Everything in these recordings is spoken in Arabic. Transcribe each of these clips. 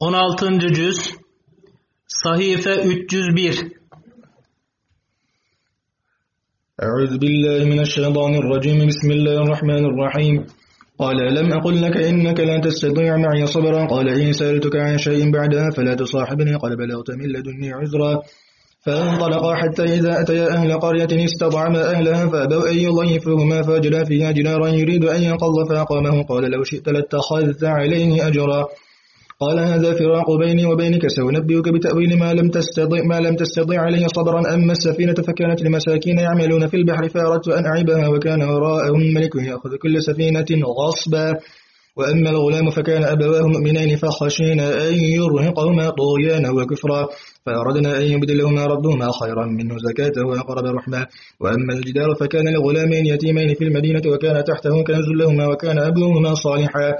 16. cüz Sahife 301 أعوذ بالله من الشيطان الرجيم. بسم الله الرحمن الرحيم. قال لم أقل لك إنك لا تستطيع معي صبرا؟ قال إن سألتك عن شيء بعدها فلا تصاحبني. قد بلغت من لدني عذرا. فانطلقا حتى إذا أتيا أهل قرية استطعما أهلها فأبوا أن يضيفوهما فجلا فيها جنارا يريد أن ينقض فأقامه. قال لو شئت لاتخذت عليه أجرا. قال هذا فراق بيني وبينك سأنبئك بتأويل ما لم تستطع ما لم تستطع عليه صبرا أما السفينة فكانت لمساكين يعملون في البحر فأردت أن أعيبها وكان وراءهم ملك يأخذ كل سفينة غصبا. وأما الغلام فكان أبواه مؤمنين فخشينا أن يرهقهما طغيانا وكفرا. فأردنا أن يبدلهما ربهما خيرا منه زكاة وأقرب رحمة. وأما الجدار فكان لغلامين يتيمين في المدينة وكان تحته كنز لهما وكان أبوهما صالحا.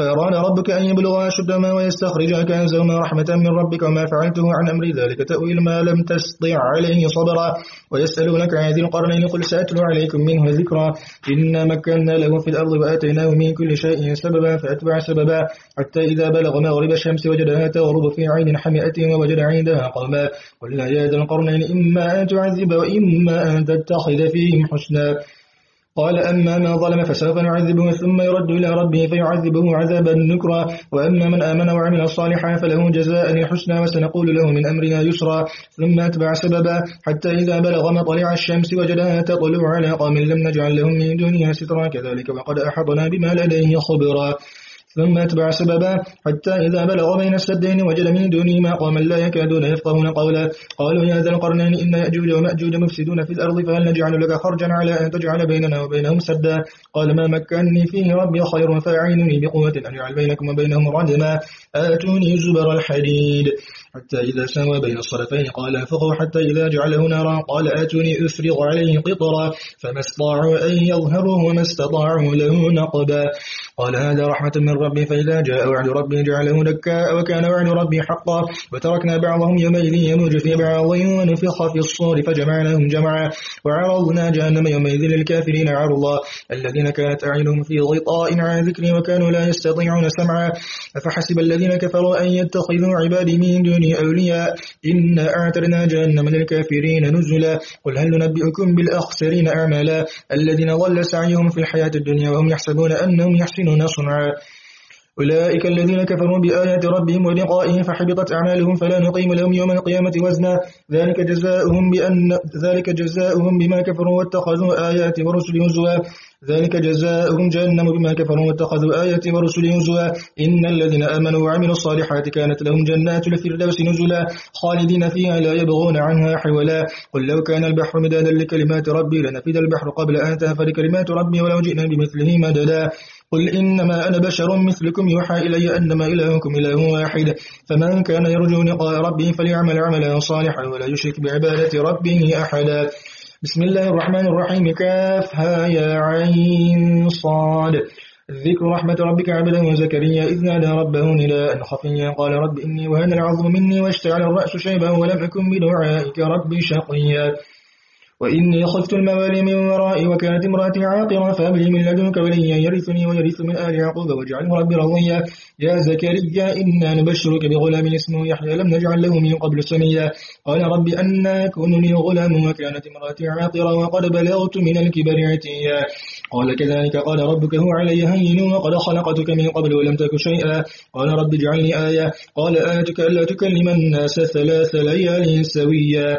فأراد ربك أن يبلغ أشدهما ويستخرج كنزهما رحمة من ربك وما فعلته عن أمر ذلك تأويل ما لم تستطع عليه صبرا. ويسألونك عن ذي القرنين قل سأتلو عليكم منه ذكرا. إنا مكنا له في الأرض وآتيناه من كل شيء سببا فأتبع سببا. حتى إذا بلغ مغرب الشمس وجدها تغرب في عين حمئة ووجد عندها قوما. قلنا يا ذا القرنين إما أن تعذب وإما أن تتخذ فيهم حسنا. قال أما من ظلم فسوف نعذبه ثم يرد إلى ربه فيعذبه عذابا نكرا. وأما من آمن وعمل صالحا فله جزاء الحسنى وسنقول له من أمرنا يسرا. ثم أتبع سببا حتى إذا بلغ مطلع الشمس وجدها تطلع على قوم لم نجعل لهم من دونها سترا. كذلك وقد أحضنا بما لديه خبرا. ثم أتبع سببا حتى إذا بلغ بين السدين وجد من دونهما قوما لا يكادون يفقهون قولا. قالوا يا ذا القرنين إن يأجوج ومأجوج مفسدون في الأرض فهل نجعل لك خرجا على أن تجعل بيننا وبينهم سدا؟ قال ما مكنني فيه ربي خير فأعينني بقوة أن يعل بينكم وبينهم ردما آتوني زبر الحديد. حتى إذا سوى بين الصرفين قال انفقوا حتى إذا جعله نارا قال آتوني أفرغ عليه قطرا فما استطاعوا أن يظهروا وما استطاعوا له نقبا قال هذا رحمة من ربي فإذا جاء وعد ربي جعله دكاء وكان وعد ربي حقا وتركنا بعضهم يومئذ يموج في بعض ونفخ في الصور فجمعناهم جمعا وعرضنا جهنم يومئذ للكافرين عرضا الذين كانت أعينهم في غطاء عن ذكري وكانوا لا يستطيعون سمعا أفحسب الذين كفروا أن يتخذوا عبادي من دوني أولياء. إنا أعترنا جهنم للكافرين نزلا. قل هل ننبئكم بالأخسرين أعمالا؟ الذين ضل سعيهم في الحياة الدنيا وهم يحسبون أنهم يحسنون صنعا. أولئك الذين كفروا بآيات ربهم ولقائه فحبطت أعمالهم فلا نقيم لهم يوم القيامة وزنا. ذلك جزاؤهم بأن ذلك جزاؤهم بما كفروا واتخذوا آيات ورسل هزوا. ذلك جزاؤهم جهنم بما كفروا واتخذوا آيات ورسل هزوا. إن الذين آمنوا وعملوا الصالحات كانت لهم جنات الفردوس نزلا. خالدين فيها لا يبغون عنها حولا. قل لو كان البحر مدادا لكلمات ربي لنفد البحر قبل أن تنفد كلمات ربي ولو جئنا بمثله مددا. قل إنما أنا بشر مثلكم يوحى إلي أنما إلهكم إله واحد فمن كان يرجو لقاء ربه فليعمل عملا صالحا ولا يشرك بعبادة ربه أحدا بسم الله الرحمن الرحيم كافها يا عين صاد ذكر رحمة ربك عبدا وزكريا إذ نادى ربه نداء خفيا قال رب إني وهن العظم مني واشتعل الرأس شيبا ولم أكن بدعائك ربي شقيا وإني خفت الموالي من ورائي وكانت امرأتي عاقرا فأبلي من لدنك وليا يرثني ويرث من آل يعقوب وأجعله ربي رضيا. يا زكريا إنا نبشرك بغلام اسمه يحيى لم نجعل له من قبل سميا. قال رب أنا يكون لي غلام وكانت امرأتي عاقرا وقد بلغت من الكبر عتيا. قال كذلك قال ربك هو علي هين وقد خلقتك من قبل ولم تك شيئا. قال رب اجعل لي آية. قال آيتك ألا تكلم الناس ثلاث ليال سويا.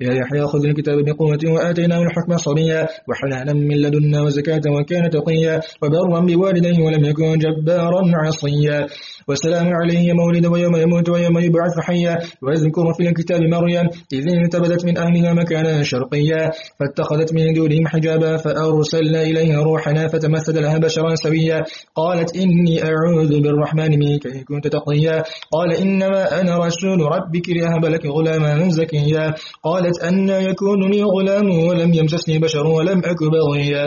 يا يحيى خذ الكتاب بقوة وآتيناه الحكم صبيا وحنانا من لدنا وزكاة وكان تقيا وبرا بوالديه ولم يكن جبارا عصيا وسلام عليه مولد ويوم يموت ويوم يبعث حيا واذكر في الكتاب مريم إذ انتبذت من أهلها مكانا شرقيا فاتخذت من دونهم حجابا فأرسلنا إليها روحنا فتمثل لها بشرا سويا قالت إني أعوذ بالرحمن منك إن كنت تقيا قال إنما أنا رسول ربك لأهب لك غلاما زكيا قالت أن يكون لي غلام ولم يمسسني بشر ولم أك بغيا.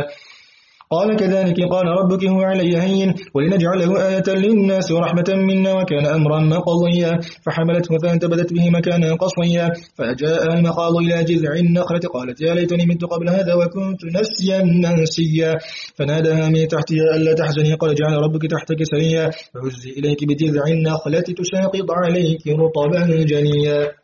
قال كذلك قال ربك هو علي هين ولنجعله آية للناس ورحمة منا وكان أمرا مقضيا. فحملته فانتبذت به مكانا قصيا. فجاء المخاض إلى جذع النخلة قالت يا ليتني مت قبل هذا وكنت نسيا منسيا فناداها من تحتها ألا تحزني قد جعل ربك تحتك سريا. فهزي إليك بجذع النخلة تساقط عليك رطبا جنيا.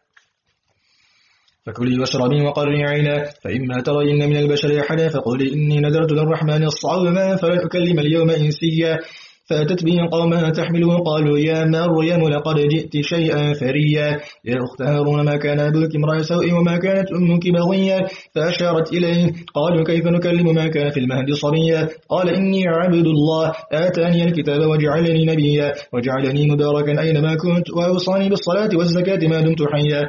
فكلي واشربي وقري عينا فإما ترين من البشر أحدا فقولي إني نذرت للرحمن الصوما فلن أكلم اليوم إنسيا. فأتت به قومها تحمله قالوا يا مريم لقد جئت شيئا فريا. يا أخت هارون ما كان أبوك امرأ سوء وما كانت أمك بغيا؟ فأشارت إليه قالوا كيف نكلم ما كان في المهد صبيا؟ قال إني عبد الله آتاني الكتاب وجعلني نبيا وجعلني مباركا أينما كنت وأوصاني بالصلاة والزكاة ما دمت حيا.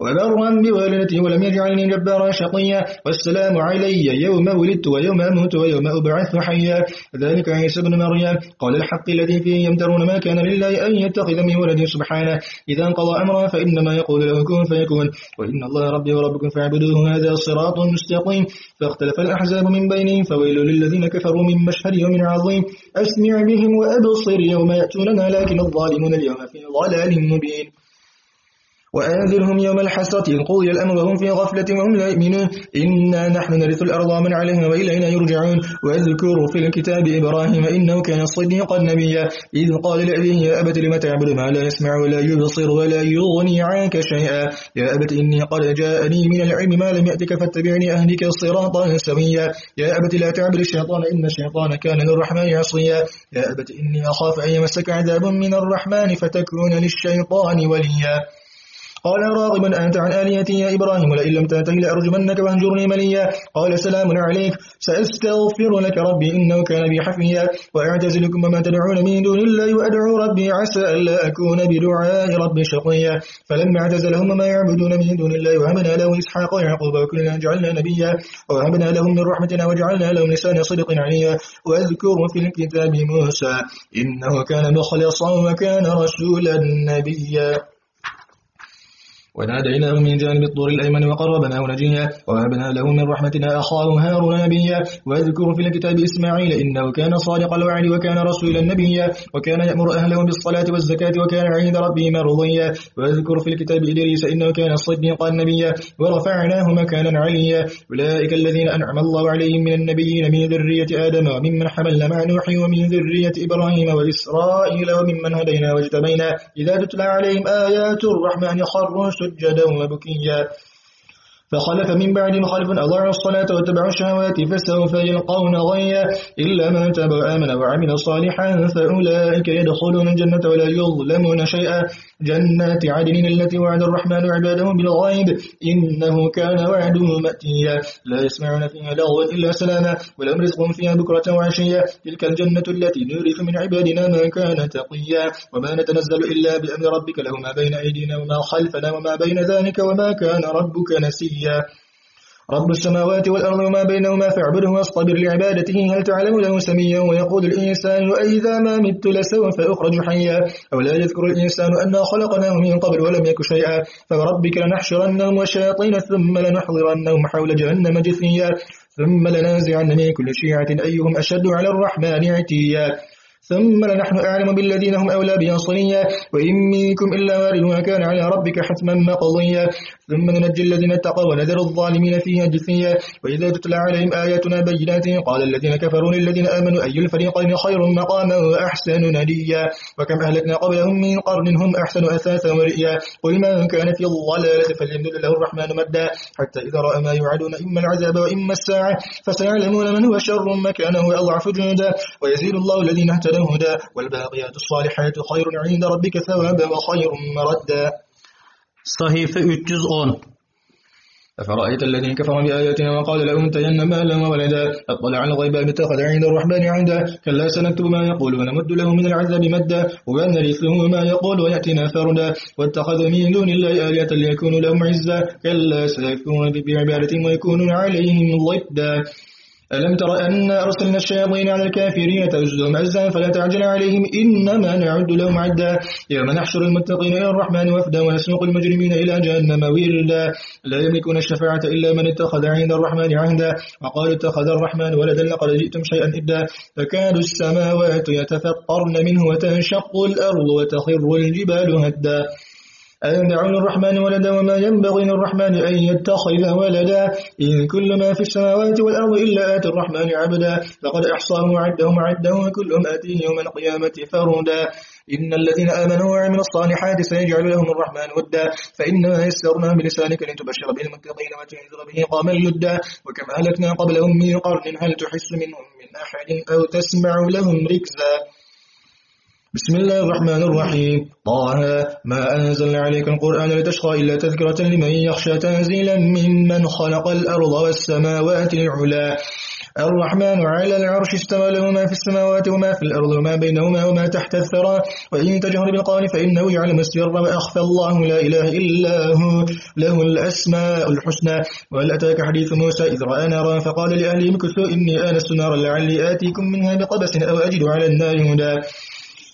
وبرا بوالدتي ولم يجعلني جبارا شقيا. والسلام علي يوم ولدت ويوم أموت ويوم أبعث حيا. ذلك عيسى بن مريم. قال الحق الذي فيه يمترون ما كان لله أن يتخذ من ولد سبحانه. إذا انقضى أمرا فإنما يقول له كن فيكون. وإن الله ربي وربكم فاعبدوه هذا صراط مستقيم. فاختلف الأحزاب من بينهم فويل للذين كفروا من مشهد يوم عظيم. أسمع بهم وأبصر يوم يأتوننا لكن الظالمون اليوم في ضلال مبين. وآذرهم يوم الحسرة إن قضي الأمر وهم في غفلة وهم لا يؤمنون. إنا نحن نرث الأرض من عليها وإلينا يرجعون. واذكروا في الكتاب إبراهيم إنه كان صديقا نبيا. إذ قال لأبيه يا أبت لم تعبد ما لا يسمع ولا يبصر ولا يغني عنك شيئا؟ يا أبت إني قد جاءني من العلم ما لم يأتك فاتبعني أهلك صراطا سويا. يا أبت لا تعبد الشيطان إن الشيطان كان للرحمن عصيا. يا أبت إني أخاف أن يمسك عذاب من الرحمن فتكون للشيطان وليا. قال راغب أنت عن آليتي يا إبراهيم لئن لم تنته لأرجمنك واهجرني مليا. قال سلام عليك سأستغفر لك ربي إنه كان بي حفيا. وأعتزلكم وما تدعون من دون الله وأدعو ربي عسى ألا أكون بدعاء ربي شقيا. فلما اعتزلهم ما يعبدون من دون الله وهبنا له إسحاق ويعقوب وكلنا جعلنا نبيا. وهبنا لهم من رحمتنا وجعلنا لهم لسان صدق عليا. واذكر في الكتاب موسى إنه كان مخلصا وكان رسولا نبيا. وناديناه من جانب الطور الأيمن وقربناه نجيا وهبنا له من رحمتنا أخاه هارون نبيا. واذكر في الكتاب إسماعيل إنه كان صادق الوعد وكان رسولا نبيا. وكان يأمر أهله بالصلاة والزكاة وكان عند ربه مرضيا. واذكر في الكتاب إدريس إنه كان صديقا نبيا. ورفعناه مكانا عليا. أولئك الذين أنعم الله عليهم من النبيين من ذرية آدم وممن حملنا مع نوح ومن ذرية إبراهيم وإسرائيل وممن هدينا واجتبينا. إذا تتلى عليهم آيات الرحمن خروا سجدا وبكيا فخلف من بعد خلف أضاعوا الصلاة واتبعوا الشهوات فسوف يلقون غيا إلا من تاب وآمن وعمل صالحا فأولئك يدخلون الجنة ولا يظلمون شيئا. جنات عدن التي وعد الرحمن عباده بالغيب إنه كان وعده مأتيا. لا يسمعون فيها لغوا إلا سلاما ولهم رزق فيها بكرة وعشيا. تلك الجنة التي نورث من عبادنا ما كان تقيا. وما نتنزل إلا بأمر ربك له ما بين أيدينا وما خلفنا وما بين ذلك وما كان ربك نسيا. رب السماوات والأرض وما بينهما فاعبده واصطبر لعبادته. هل تعلم له سميا ويقول الإنسان وإذا ما مت لسوف أخرج حيا. أو لا يذكر الإنسان أنا خلقناه من قبل ولم يك شيئا. فوربك لنحشرنهم وشياطين ثم لنحضرنهم حول جهنم جثيا. ثم لنازعن من كل شيعة أيهم أشد على الرحمن عتيا. ثم لنحن أعلم بالذين هم أولى بها صليا وإن منكم إلا واردها كان على ربك حتما مقضيا. ثم ننجي الذين اتقوا ونذر الظالمين فيها جثيا. وإذا تتلى عليهم آياتنا بينات قال الذين كفروا للذين آمنوا أي الفريقين خير مقاما وأحسن نديا؟ وكم أهلكنا قبلهم من قرن هم أحسن أثاثا ورئيا. قل من كان في الضلالة فليمدد له الرحمن مدا. حتى إذا رأى ما يوعدون إما العذاب وإما الساعة فسيعلمون من هو شر مكانه وأضعف جندا. ويزيد الله الذين اهتدوا هدى والباقيات الصالحات خير عند ربك ثوابا وخير مردا. Sahife 310 أفرأيت الذي كفر بآياتنا وقال لأنتين مالا وولدا أطلع على الغيب اتخذ عند الرحمن عندا كلا سنكتب ما يقول ونمد له من العذاب مدا. ونرثه ما يقول ويأتنا فردا. واتخذ من دون الله آلهة ليكونوا لهم عزا كلا سيكون بعبادتهم ويكونون عليهم ضدا. ألم تر أن أرسلنا الشياطين على الكافرين تؤزهم أزا فلا تعجل عليهم إنما نعد لهم عدا. يوم نحشر المتقين إلى الرحمن وفدا ونسوق المجرمين إلى جهنم وردا. لا يملكون الشفاعة إلا من اتخذ عند الرحمن عهدا. وقالوا اتخذ الرحمن ولدا لقد جئتم شيئا إدا. تكاد السماوات يتفطرن منه وتنشق الأرض وتخر الجبال هدا. أن دعوا للرحمن ولدا وما ينبغي للرحمن أن يتخذ ولدا إن كل ما في السماوات والأرض إلا آتي الرحمن عبدا فقد أحصاهم وعدهم عدا وكلهم آتيه يوم القيامة فردا إن الذين آمنوا وعملوا الصالحات سيجعل لهم الرحمن ودا فإنما يسرناه بلسانك لتبشر به المتقين وتنذر به قاما لدا وكم أهلكنا قبلهم من قرن هل تحس منهم من أحد أو تسمع لهم ركزا بسم الله الرحمن الرحيم. طه ما أنزلنا عليك القرآن لتشقى إلا تذكرة لمن يخشى تنزيلا ممن خلق الأرض والسماوات العلا الرحمن على العرش استوى له ما في السماوات وما في الأرض وما بينهما وما تحت الثرى. وإن تجهر بالقول فإنه يعلم السر وأخفى الله لا إله إلا هو. له الأسماء الحسنى. وهل أتاك حديث موسى إذ رأى نارا فقال لأهلهم كثوا إني آنست نارا لعلي آتيكم منها بقبس أو أجد على النار هدى.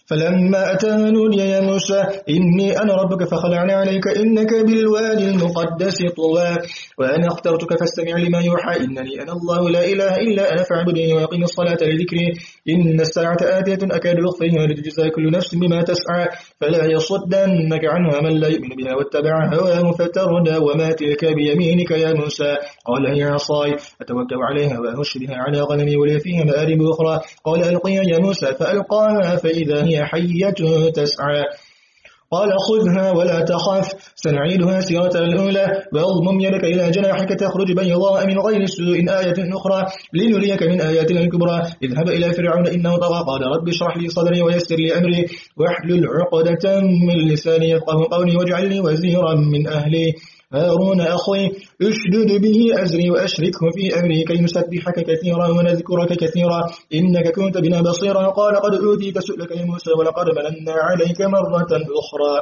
فلما أتاها نودي يا موسى إني أنا ربك فخلعنا عليك إنك بالوادي المقدس طوى. وأنا اخترتك فاستمع لما يوحى إنني أنا الله لا إله إلا أنا فاعبدني وأقيم الصلاة لذكري. إن الساعة آتية أكاد أخفيها لتجزى كل نفس بما تسعى. فلا يصدنك عنها من لا يؤمن بها واتبع هواه فتردى. وما تلك بيمينك يا موسى؟ قال هي عصاي. أتوكل عليها وأهش بها على غنمي ولي فيها مآرب أخرى. قال ألقيها يا موسى فألقاها فإذا هي حية تسعى. قال خذها ولا تخف سنعيدها سيرة الأولى. وأضمم يدك إلى جناحك تخرج بيضاء من غير سوء آية أخرى. لنريك من آياتنا الكبرى. اذهب إلى فرعون إنه طغى. قال رب اشرح لي صدري ويسر لي أمري. واحلل عقدة من لساني يفقه قولي واجعل لي وزيرا من أهلي. هارون أخي أشدد به أزري وأشركه في أمري كي نسبحك كثيرا ونذكرك كثيرا. إنك كنت بنا بصيرا. قال قد أوتيت سؤلك يا موسى ولقد مننا عليك مرة أخرى.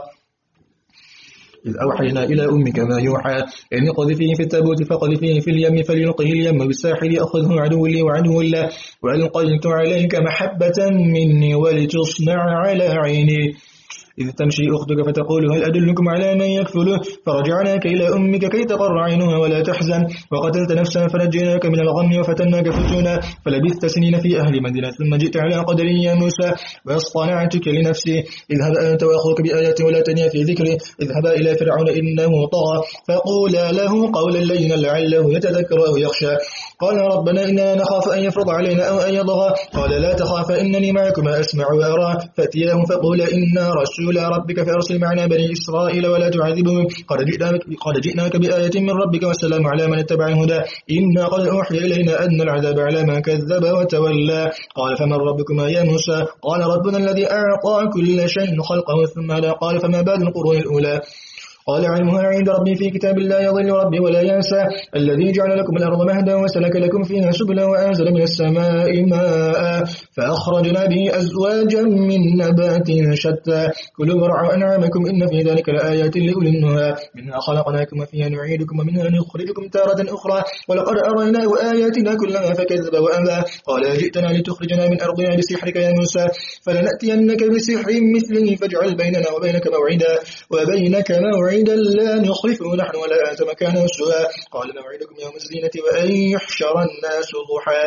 إذ أوحينا إلى أمك ما يوحى إن قذفيه في التابوت فقذفيه في اليم فليلقه اليم بالساحل أخذه عدو لي وعدو الله وألقيت عليك محبة مني ولتصنع على عيني. إذ تمشي أختك فتقول هل أدلكم على من يكفله؟ فرجعناك إلى أمك كي تقر عينها ولا تحزن. وقتلت نفسا فنجيناك من الغم وفتناك فتونا. فلبثت سنين في أهل مدينة ثم جئت على قدر يا موسى. وأصطنعتك لنفسي. اذهب أنت وأخوك بآياتي ولا تنيا في ذكري. اذهبا إلى فرعون إنه طغى. فقولا له قولا لينا لعله يتذكر أو يخشى قال ربنا إنا نخاف أن يفرض علينا أو أن يضغى قال لا تخاف إنني معكما أسمع وأرى. فاتياه فقولا إنا رسول ربك فأرسل معنا بني إسرائيل ولا تعذبهم. قد جئناك, قد جئناك بآية من ربك والسلام على من اتبع الهدى. إنا قد أوحي إلينا أن العذاب على من كذب وتولى. قال فمن ربكما يا موسى؟ قال ربنا الذي أعطى كل شيء خلقه ثم لا. قال فما بعد القرون الأولى؟ قال علمها عند ربي في كتاب لا يضل ربي ولا ينسى الذي جعل لكم الأرض مهدا وسلك لكم فيها سبلا وأنزل من السماء ماء فأخرجنا به أزواجا من نبات شتى. كلوا ورعوا أنعامكم إن في ذلك لآيات لأولي منها خلقناكم وفيها نعيدكم ومنها نخرجكم تارة أخرى. ولقد أريناه آياتنا كلها فكذب وأبى قال جئتنا لتخرجنا من أرضنا بسحرك يا موسى. فلنأتينك بسحر مثله فاجعل بيننا وبينك موعدا. وبينك موعدا. موعدا لا نخلفه نحن ولا أنت مكانه سوى. قال موعدكم يوم الزينة وأن يحشر الناس ضحى.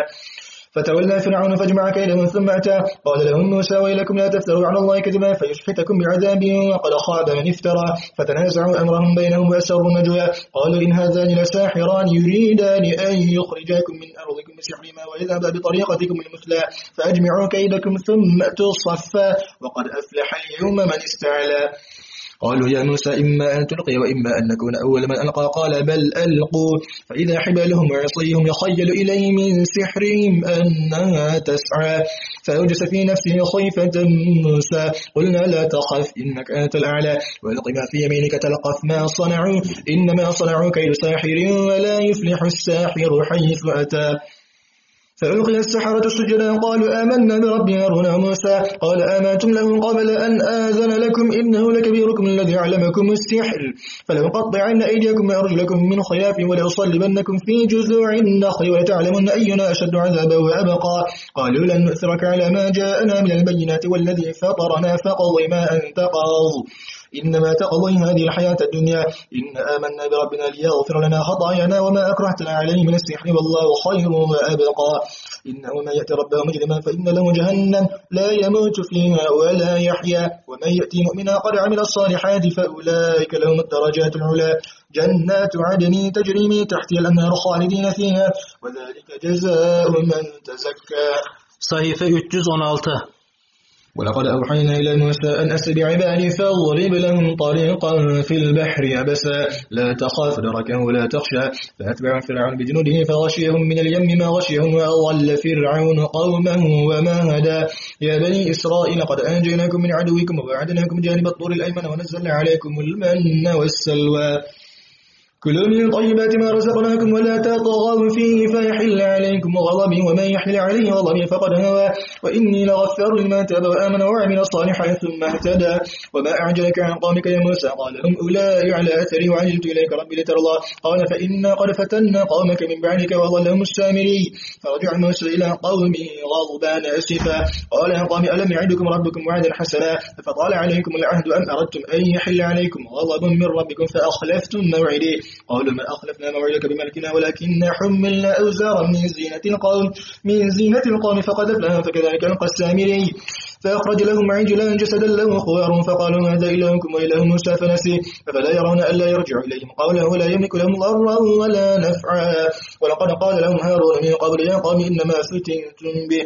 فتولى فرعون فاجمع كيدهم ثم أتى. قال لهم موسى ويلكم لا تفتروا على الله كذبا فيشحتكم بعذاب وقد خاب من افترى. فتنازعوا أمرهم بينهم وأسروا النجوى. قالوا إن هذان لساحران يريدان أن يخرجاكم من أرضكم بسحرهما ويذهبا بطريقتكم المثلى. فأجمعوا كيدكم ثم أتوا صفا وقد أفلح اليوم من استعلى. قالوا يا موسى إما أن تلقي وإما أن نكون أول من ألقى. قال بل ألقوا. فإذا حبالهم وعصيهم يخيل إليه من سحرهم أنها تسعى. فأوجس في نفسه خيفة موسى. قلنا لا تخف إنك أنت الأعلى. وألق ما في يمينك تلقف ما صنعوا. إنما صنعوا كيد ساحر ولا يفلح الساحر حيث أتى. فألقي السحرة سجدا قالوا آمنا برب هارون وموسى قال آمنتم له قبل أن آذن لكم؟ إنه لكبيركم الذي علمكم السحر. فلأقطعن أيديكم وأرجلكم من خلاف ولأصلبنكم في جذوع النخل ولتعلمن أينا أشد عذابا وأبقى. قالوا لن نؤثرك على ما جاءنا من البينات والذي فطرنا فقض ما أنت قاض إنما تقضي هذه الحياة الدنيا إن آمنا بربنا ليغفر لنا خطايانا وما أكرهتنا عليه من السحر والله خير وأبقى إنه من يأتي ربه مجرما فإن له جهنم لا يموت فيها ولا يحيا. ومن يأتي مؤمنا قد عمل الصالحات فأولئك لهم الدرجات العلا. جنات عدن تجري من تحتها الأنهار خالدين فيها وذلك جزاء من تزكى. Sayfa 316 ولقد أوحينا إلى موسى أن أسر بعبادي فاضرب لهم طريقا في البحر يبسا لا تخاف دركا ولا تخشى. فأتبع فرعون بجنوده فغشيهم من اليم ما غشيهم وأضل فرعون قومه وما هدى. يا بني إسرائيل قد أنجيناكم من عدوكم ووعدناكم جانب الطور الأيمن ونزلنا عليكم المن والسلوى. كلوا من طيبات ما رزقناكم ولا تطغوا فيه فيحل عليكم غضبي ومن يحل عليه غضبي فقد هوى. وإني لغفار لمن تاب وآمن وعمل صالحا ثم اهتدى. وما أعجلك عن قومك يا موسى؟ قال هم أولئك على أثري وعجلت إليك ربي لترضى. قال فإنا قد فتنا قومك من بعدك وظلهم السامري فرجع موسى إلى قومه غضبان أسفا. قال يا قوم ألم يعدكم ربكم وعدا حسنا؟ فطال عليكم العهد أم أردتم أن يحل عليكم غضب من ربكم فأخلفتم موعدي. قالوا ما أخلفنا موعدك بملكنا ولكن حملنا أوزارا من زينة القوم من زينة القوم فقذفناها فكذلك نلقى السامري. فأخرج لهم عجلا جسدا له خوار فقالوا هذا إلهكم وإله موسى فنسي. فلا يرون ألا يرجع إليهم؟ قوله ولا يملك لهم ضرا ولا نفعا. ولقد قال لهم هارون من قبل يا قوم إنما فتنتم به.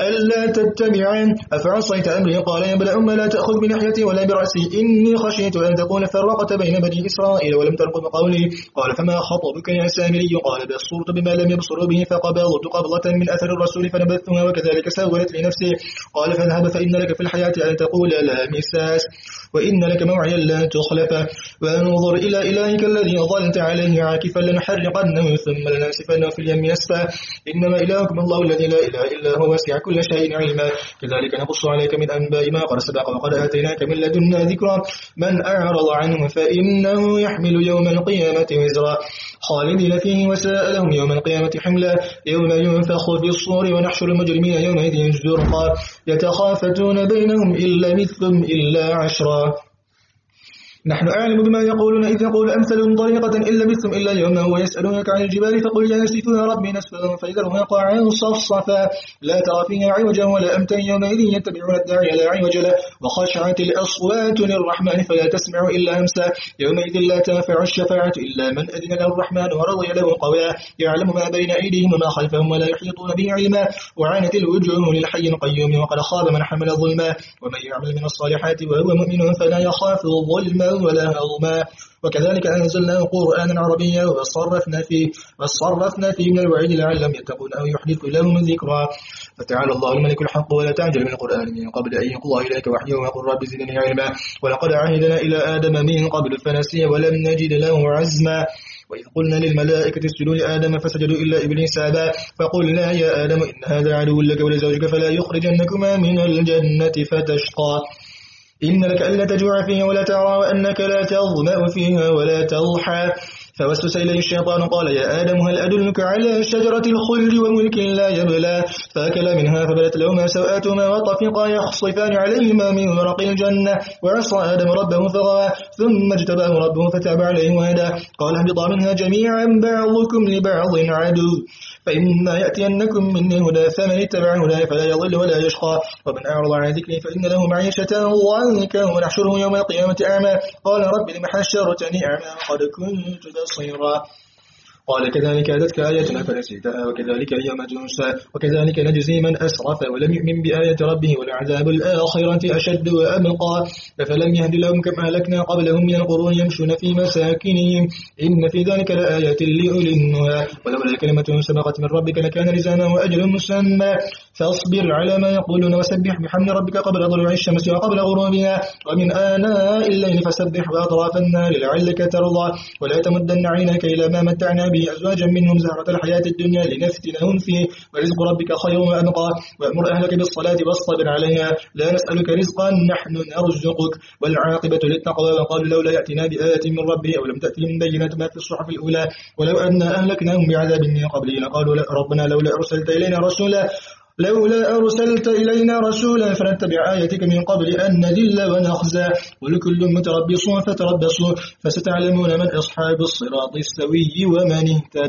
ألا تتبعان أفعصيت أمري؟ قال يا بلا أم لا تأخذ بنحيتي ولا برأسي. إني خشيت أن تكون فرقت بين بني إسرائيل ولم ترقب قولي. قال فما خطبك يا سامري؟ قال بصرت بما لم يبصروا به فقبضت قبضة من أثر الرسول فنبذتها وكذلك سولت لنفسي. قال فاذهب فإن لك في الحياة أن تقول لا مساس. وإن لك موعيا لا تخلف وأنظر إلى إلهك الذي ظلت عليه عاكفا لنحرقنه ثم لننسفنه في اليم يسفى إنما إلهكم الله الذي لا إله إلا هو وسع كل شيء علما. كذلك نقص عليك من أنباء ما قد سبق وقد آتيناك من لدنا ذكرا. من أعرض عنه فإنه يحمل يوم القيامة وزرا. خالدين فيه وساء لهم يوم القيامة حملا. يوم ينفخ في الصور ونحشر المجرمين يومئذ زرقا. يتخافتون بينهم إلا مثلهم إلا عشرا. uh, نحن أعلم بما يقولون إذ يقول أمثلهم طريقة إلا بثم إلا يوما ويسألونك عن الجبال فقل ينسفها ربي نسفا فإذا قاعا صفصفا. لا ترى فيها عوجا ولا أمتا يومئذ يتبعون الداعي لا عوج له. وخشعت الأصوات للرحمن فلا تسمع إلا همسا. يومئذ لا تنفع الشفاعة إلا من أذن له الرحمن ورضي له قولا يعلم ما بين أيديهم وما خلفهم ولا يحيطون به علما. وعانت الوجوه للحي القيوم وقد خاب من حمل الظلما ومن يعمل من الصالحات وهو مؤمن فلا يخاف الظلم ولا هضما وكذلك أنزلناه قرآنا عربيا وصرفنا فيه وصرفنا فيه من الوعيد لعلهم يتقون أو يحدث لهم ذكرا. فتعالى الله الملك الحق ولا تعجل من القرآن من قبل أن يقضى إليك وحيه وقل رب زدني علما. ولقد عهدنا إلى آدم من قبل فنسي ولم نجد له عزما. وإذ قلنا للملائكة اسجدوا لآدم فسجدوا إلا إبليس أبى. فقلنا يا آدم إن هذا عدو لك ولزوجك فلا يخرجنكما من الجنة فتشقى. إن لك ألا تجوع فيها ولا تعرى وأنك لا تظمأ فيها ولا تضحى. فوسوس إليه الشيطان قال يا آدم هل أدلك على شجرة الخلد وملك لا يبلى؟ فأكل منها فبدت لهما سوآتهما وطفقا يخصفان عليهما من ورق الجنة. وعصى آدم ربه فغوى ثم اجتباه ربه فتاب عليه وهدى. قال اهبطا منها جميعا بعضكم لبعض عدو. فإما يأتينكم مني هدى فمن اتبع هداي فلا يضل ولا يشقى. ومن أعرض عن ذكري فإن له معيشة ضنكا ونحشره يوم القيامة أعمى. قال رب لم حشرتني أعمى وقد كنت قال كذلك أتتك آياتنا فنسيتها وكذلك اليوم تنسى وكذلك نجزي من أسرف ولم يؤمن بآية ربه ولعذاب الآخرة أشد وأبقى. فلم يهد لهم كما أهلكنا قبلهم من القرون يمشون في مساكنهم. إن في ذلك لآيات لأولي ولولا كلمة سبقت من ربك لكان لزاما وأجل مسمى. فاصبر على ما يقولون وسبح بحمد ربك قبل طلوع الشمس وقبل غروبها ومن آناء الليل فسبح وأطراف النار لعلك ترضى ولا تمدن عينك إلى ما متعنا به أزواجا منهم زهرة الحياة الدنيا لنفتنهم فيه ورزق ربك خير وأنقى وأمر أهلك بالصلاة واصطبر عليها لا نسألك رزقا نحن نرزقك والعاقبة للتقوى وقالوا لولا يأتينا بآية من ربه أو لم تأتهم بينة ما في الصحف الأولى ولو أن أهلكناهم بعذاب من قبله لقالوا ربنا لولا أرسلت إلينا رسولا لولا أرسلت إلينا رسولا فنتبع آياتك من قبل أن نذل ونخزى ولكل متربص فتربصوا فستعلمون من أصحاب الصراط السوي ومن اهتدى